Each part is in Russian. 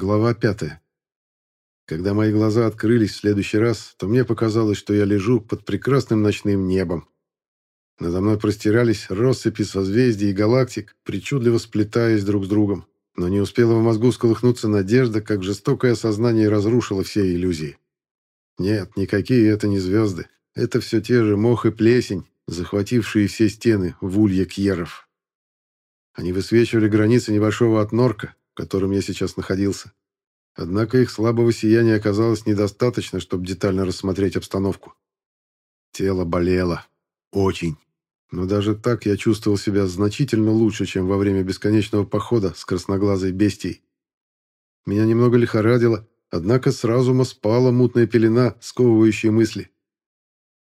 Глава пятая. Когда мои глаза открылись в следующий раз, то мне показалось, что я лежу под прекрасным ночным небом. Надо мной простирались россыпи созвездий и галактик, причудливо сплетаясь друг с другом. Но не успела в мозгу сколыхнуться надежда, как жестокое сознание разрушило все иллюзии. Нет, никакие это не звезды. Это все те же мох и плесень, захватившие все стены в улье Кьеров. Они высвечивали границы небольшого отнорка, котором я сейчас находился. Однако их слабого сияния оказалось недостаточно, чтобы детально рассмотреть обстановку. Тело болело. Очень. Но даже так я чувствовал себя значительно лучше, чем во время бесконечного похода с красноглазой бестией. Меня немного лихорадило, однако с разума спала мутная пелена, сковывающая мысли.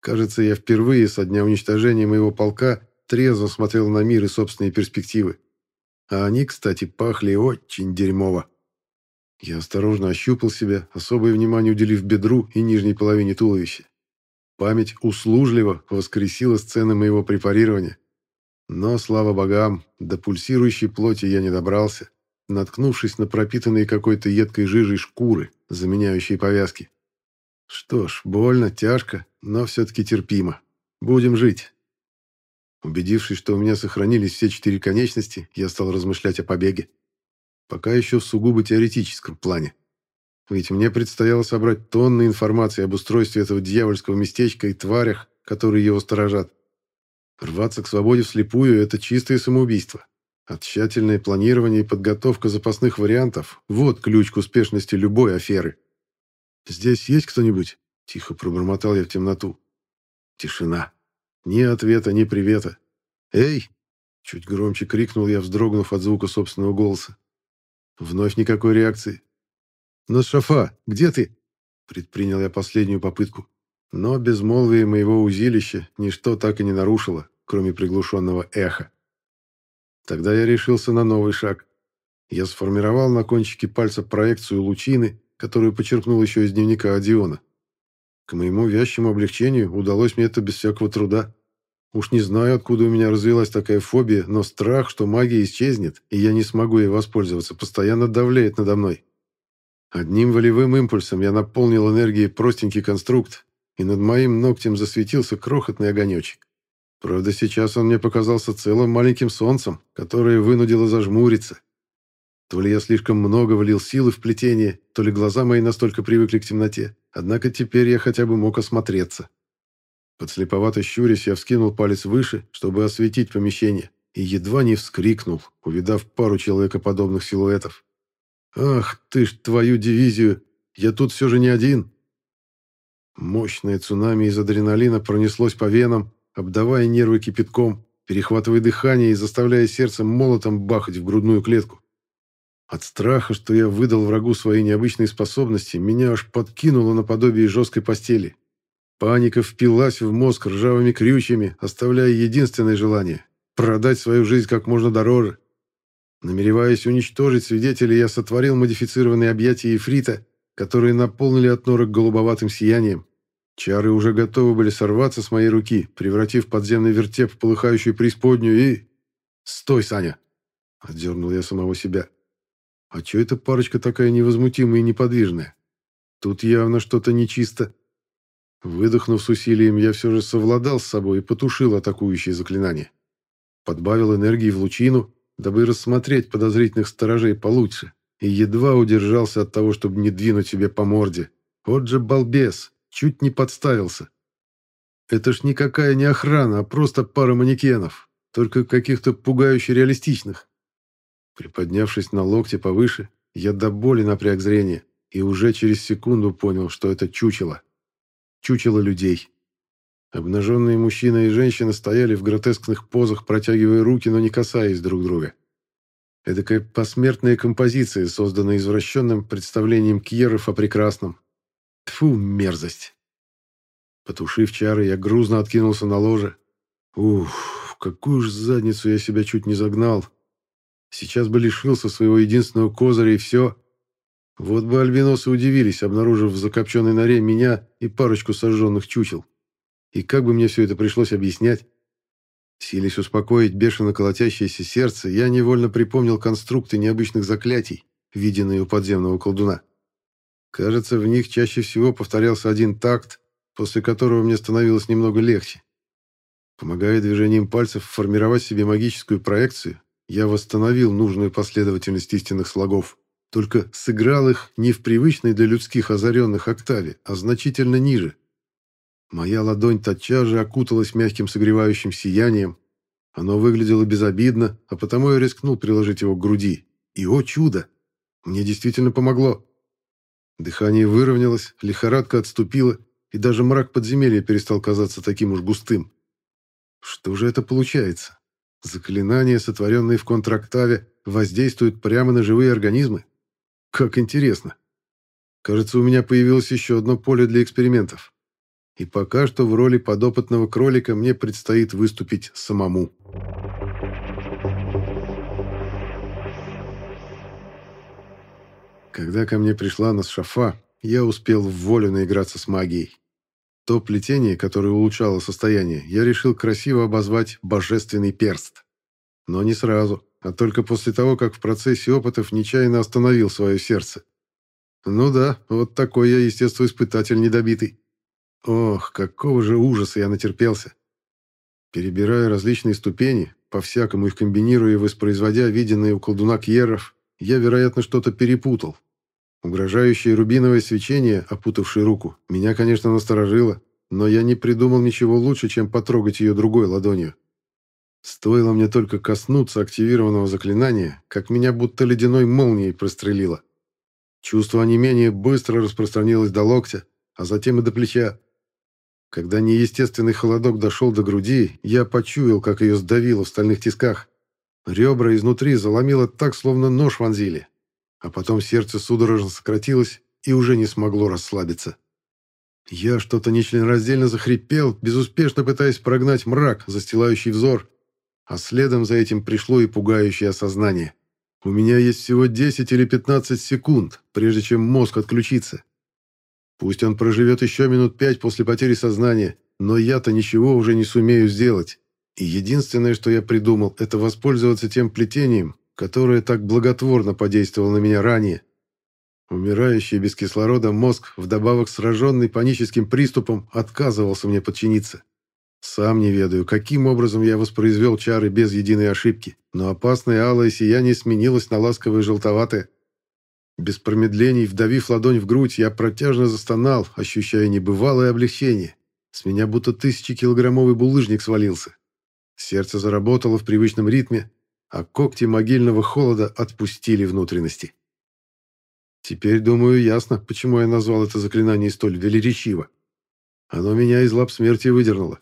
Кажется, я впервые со дня уничтожения моего полка трезво смотрел на мир и собственные перспективы. А они, кстати, пахли очень дерьмово. Я осторожно ощупал себя, особое внимание уделив бедру и нижней половине туловища. Память услужливо воскресила сцены моего препарирования. Но, слава богам, до пульсирующей плоти я не добрался, наткнувшись на пропитанные какой-то едкой жижей шкуры, заменяющие повязки. Что ж, больно, тяжко, но все-таки терпимо. Будем жить. Убедившись, что у меня сохранились все четыре конечности, я стал размышлять о побеге. Пока еще в сугубо теоретическом плане. Ведь мне предстояло собрать тонны информации об устройстве этого дьявольского местечка и тварях, которые его сторожат. Рваться к свободе вслепую – это чистое самоубийство. А тщательное планирование и подготовка запасных вариантов – вот ключ к успешности любой аферы. «Здесь есть кто-нибудь?» – тихо пробормотал я в темноту. Тишина. Ни ответа, ни привета. «Эй!» – чуть громче крикнул я, вздрогнув от звука собственного голоса. Вновь никакой реакции. «Но, Шафа, где ты?» Предпринял я последнюю попытку. Но безмолвие моего узилища ничто так и не нарушило, кроме приглушенного эха. Тогда я решился на новый шаг. Я сформировал на кончике пальца проекцию лучины, которую почерпнул еще из дневника Одиона. К моему вящему облегчению удалось мне это без всякого труда. Уж не знаю, откуда у меня развилась такая фобия, но страх, что магия исчезнет, и я не смогу ей воспользоваться, постоянно давляет надо мной. Одним волевым импульсом я наполнил энергией простенький конструкт, и над моим ногтем засветился крохотный огонечек. Правда, сейчас он мне показался целым маленьким солнцем, которое вынудило зажмуриться. То ли я слишком много влил силы в плетение, то ли глаза мои настолько привыкли к темноте. Однако теперь я хотя бы мог осмотреться. Подслеповато щурясь, я вскинул палец выше, чтобы осветить помещение, и едва не вскрикнул, увидав пару человекоподобных силуэтов. «Ах ты ж твою дивизию! Я тут все же не один!» Мощное цунами из адреналина пронеслось по венам, обдавая нервы кипятком, перехватывая дыхание и заставляя сердце молотом бахать в грудную клетку. От страха, что я выдал врагу свои необычные способности, меня аж подкинуло наподобие жесткой постели. Паника впилась в мозг ржавыми крючьями, оставляя единственное желание – продать свою жизнь как можно дороже. Намереваясь уничтожить свидетелей, я сотворил модифицированные объятия Ефрита, которые наполнили отнорок голубоватым сиянием. Чары уже готовы были сорваться с моей руки, превратив подземный вертеп в полыхающую преисподнюю и... «Стой, Саня!» — отдернул я самого себя. «А чё эта парочка такая невозмутимая и неподвижная? Тут явно что-то нечисто». Выдохнув с усилием, я все же совладал с собой и потушил атакующие заклинания. Подбавил энергии в лучину, дабы рассмотреть подозрительных сторожей получше, и едва удержался от того, чтобы не двинуть себе по морде. Вот же балбес, чуть не подставился. Это ж никакая не охрана, а просто пара манекенов, только каких-то пугающе реалистичных. Приподнявшись на локте повыше, я до боли напряг зрение и уже через секунду понял, что это чучело чучело людей. Обнаженные мужчина и женщина стояли в гротескных позах, протягивая руки, но не касаясь друг друга. Эдакая посмертная композиция, созданная извращенным представлением кьеров о прекрасном. Тфу, мерзость. Потушив чары, я грузно откинулся на ложе. Ух, какую ж задницу я себя чуть не загнал. Сейчас бы лишился своего единственного козыря и все. Вот бы альбиносы удивились, обнаружив в закопченной норе меня и парочку сожженных чучел. И как бы мне все это пришлось объяснять? Силясь успокоить бешено колотящееся сердце, я невольно припомнил конструкты необычных заклятий, виденные у подземного колдуна. Кажется, в них чаще всего повторялся один такт, после которого мне становилось немного легче. Помогая движением пальцев формировать себе магическую проекцию, я восстановил нужную последовательность истинных слогов, только сыграл их не в привычной для людских озаренных октаве, а значительно ниже. Моя ладонь тотчас же окуталась мягким согревающим сиянием. Оно выглядело безобидно, а потому я рискнул приложить его к груди. И, о чудо! Мне действительно помогло. Дыхание выровнялось, лихорадка отступила, и даже мрак подземелья перестал казаться таким уж густым. Что же это получается? Заклинания, сотворенные в контрактаве, воздействуют прямо на живые организмы? Как интересно. Кажется, у меня появилось еще одно поле для экспериментов. И пока что в роли подопытного кролика мне предстоит выступить самому. Когда ко мне пришла Насшафа, я успел в волю наиграться с магией. То плетение, которое улучшало состояние, я решил красиво обозвать «божественный перст». Но не сразу, а только после того, как в процессе опытов нечаянно остановил свое сердце. Ну да, вот такой я естествоиспытатель недобитый. Ох, какого же ужаса я натерпелся. Перебирая различные ступени, по-всякому их комбинируя и воспроизводя виденные у колдуна Кьеров, я, вероятно, что-то перепутал, Угрожающее рубиновое свечение, опутавшее руку, меня, конечно, насторожило, но я не придумал ничего лучше, чем потрогать ее другой ладонью. Стоило мне только коснуться активированного заклинания, как меня будто ледяной молнией прострелило. Чувство онемения быстро распространилось до локтя, а затем и до плеча. Когда неестественный холодок дошел до груди, я почуял, как ее сдавило в стальных тисках. Ребра изнутри заломило так, словно нож вонзили а потом сердце судорожно сократилось и уже не смогло расслабиться. Я что-то нечленораздельно захрипел, безуспешно пытаясь прогнать мрак, застилающий взор, а следом за этим пришло и пугающее осознание. У меня есть всего 10 или 15 секунд, прежде чем мозг отключится. Пусть он проживет еще минут пять после потери сознания, но я-то ничего уже не сумею сделать. И единственное, что я придумал, это воспользоваться тем плетением, которое так благотворно подействовало на меня ранее. Умирающий без кислорода мозг, вдобавок сраженный паническим приступом, отказывался мне подчиниться. Сам не ведаю, каким образом я воспроизвел чары без единой ошибки, но опасное алое сияние сменилось на ласковое желтоватое. Без промедлений, вдавив ладонь в грудь, я протяжно застонал, ощущая небывалое облегчение. С меня будто тысячекилограммовый булыжник свалился. Сердце заработало в привычном ритме, а когти могильного холода отпустили внутренности. Теперь, думаю, ясно, почему я назвал это заклинание столь велеречиво. Оно меня из лап смерти выдернуло.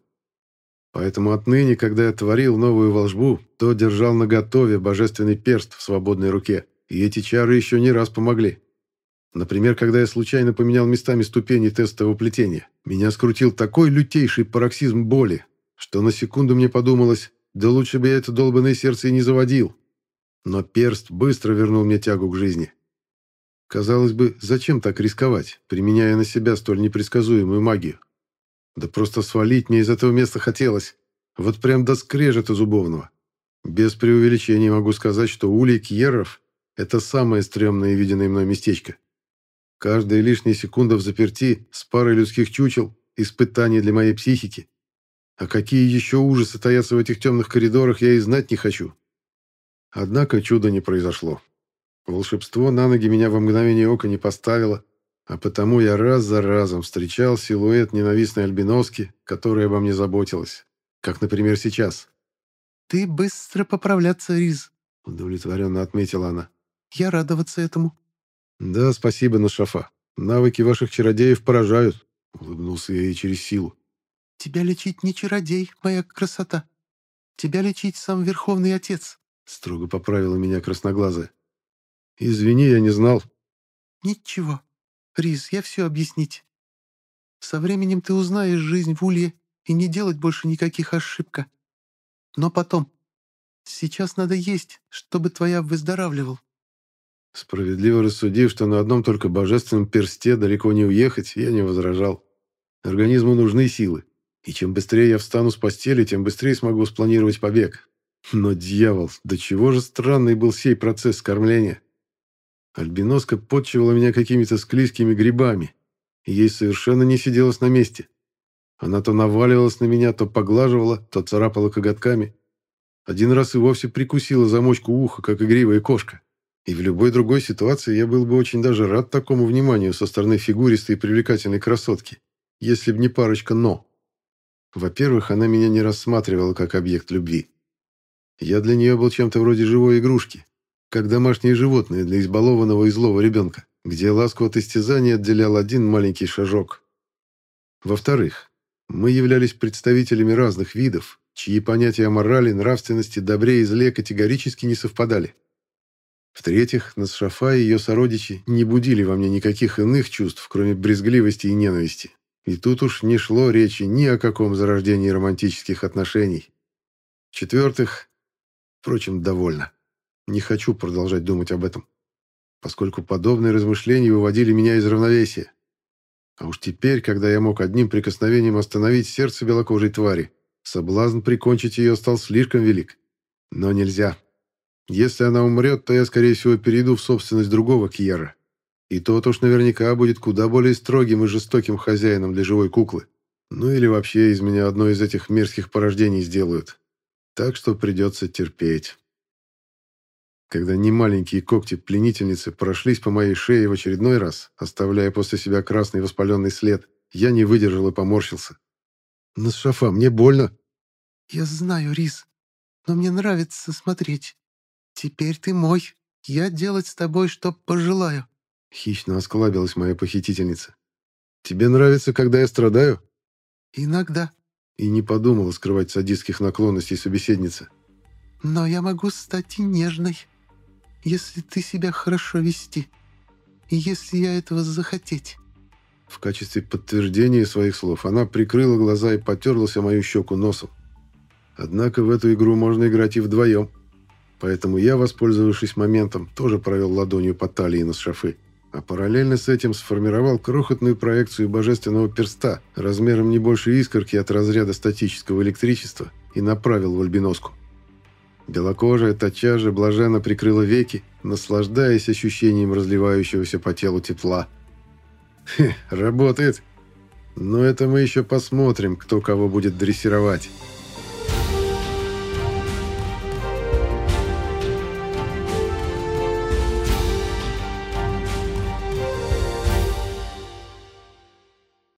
Поэтому отныне, когда я творил новую волжбу, то держал наготове божественный перст в свободной руке, и эти чары еще не раз помогли. Например, когда я случайно поменял местами ступени тестового плетения, меня скрутил такой лютейший пароксизм боли, что на секунду мне подумалось, да лучше бы я это долбанное сердце и не заводил. Но перст быстро вернул мне тягу к жизни. Казалось бы, зачем так рисковать, применяя на себя столь непредсказуемую магию? Да просто свалить мне из этого места хотелось. Вот прям до скрежета зубовного. Без преувеличения могу сказать, что улей Кьеров — это самое стрёмное виденное мной местечко. Каждая лишняя секунда в заперти с парой людских чучел — испытание для моей психики. А какие еще ужасы таятся в этих темных коридорах, я и знать не хочу. Однако чуда не произошло. Волшебство на ноги меня во мгновение ока не поставило, а потому я раз за разом встречал силуэт ненавистной альбиноски, которая обо мне заботилась. Как, например, сейчас. «Ты быстро поправляться, Риз», — удовлетворенно отметила она. «Я радоваться этому». «Да, спасибо, Нашафа. Навыки ваших чародеев поражают», — улыбнулся я ей через силу. «Тебя лечить не чародей, моя красота. Тебя лечить сам Верховный Отец», — строго поправила меня красноглазая. «Извини, я не знал». «Ничего. Рис, я все объяснить. Со временем ты узнаешь жизнь в Улье и не делать больше никаких ошибок. Но потом. Сейчас надо есть, чтобы твоя выздоравливал». Справедливо рассудив, что на одном только божественном персте далеко не уехать, я не возражал. Организму нужны силы. И чем быстрее я встану с постели, тем быстрее смогу спланировать побег. Но, дьявол, до чего же странный был сей процесс кормления. Альбиноска подчивала меня какими-то склизкими грибами, и ей совершенно не сиделось на месте. Она то наваливалась на меня, то поглаживала, то царапала коготками. Один раз и вовсе прикусила замочку уха, как игривая кошка. И в любой другой ситуации я был бы очень даже рад такому вниманию со стороны фигуристой и привлекательной красотки, если б не парочка «но». Во-первых, она меня не рассматривала как объект любви. Я для нее был чем-то вроде живой игрушки, как домашнее животное для избалованного и злого ребенка, где ласку от истязания отделял один маленький шажок. Во-вторых, мы являлись представителями разных видов, чьи понятия о морали, нравственности, добре и зле категорически не совпадали. В-третьих, Насшафа и ее сородичи не будили во мне никаких иных чувств, кроме брезгливости и ненависти. И тут уж не шло речи ни о каком зарождении романтических отношений. В-четвертых, впрочем, довольно. Не хочу продолжать думать об этом, поскольку подобные размышления выводили меня из равновесия. А уж теперь, когда я мог одним прикосновением остановить сердце белокожей твари, соблазн прикончить ее стал слишком велик. Но нельзя. Если она умрет, то я, скорее всего, перейду в собственность другого Кьера. И тот уж наверняка будет куда более строгим и жестоким хозяином для живой куклы. Ну или вообще из меня одно из этих мерзких порождений сделают. Так что придется терпеть. Когда немаленькие когти пленительницы прошлись по моей шее в очередной раз, оставляя после себя красный воспаленный след, я не выдержал и поморщился. «Насшафа, мне больно!» «Я знаю, Рис, но мне нравится смотреть. Теперь ты мой. Я делать с тобой, что пожелаю». Хищно осклабилась моя похитительница. «Тебе нравится, когда я страдаю?» «Иногда». И не подумала скрывать садистских наклонностей собеседницы. «Но я могу стать и нежной» если ты себя хорошо вести, и если я этого захотеть». В качестве подтверждения своих слов она прикрыла глаза и потерлась о мою щеку носом. Однако в эту игру можно играть и вдвоем. Поэтому я, воспользовавшись моментом, тоже провел ладонью по талии на шафы, а параллельно с этим сформировал крохотную проекцию божественного перста размером не больше искорки от разряда статического электричества и направил в альбиноску. Белокожая тотчас же блаженно прикрыла веки, наслаждаясь ощущением разливающегося по телу тепла. Хе, работает. Но это мы еще посмотрим, кто кого будет дрессировать.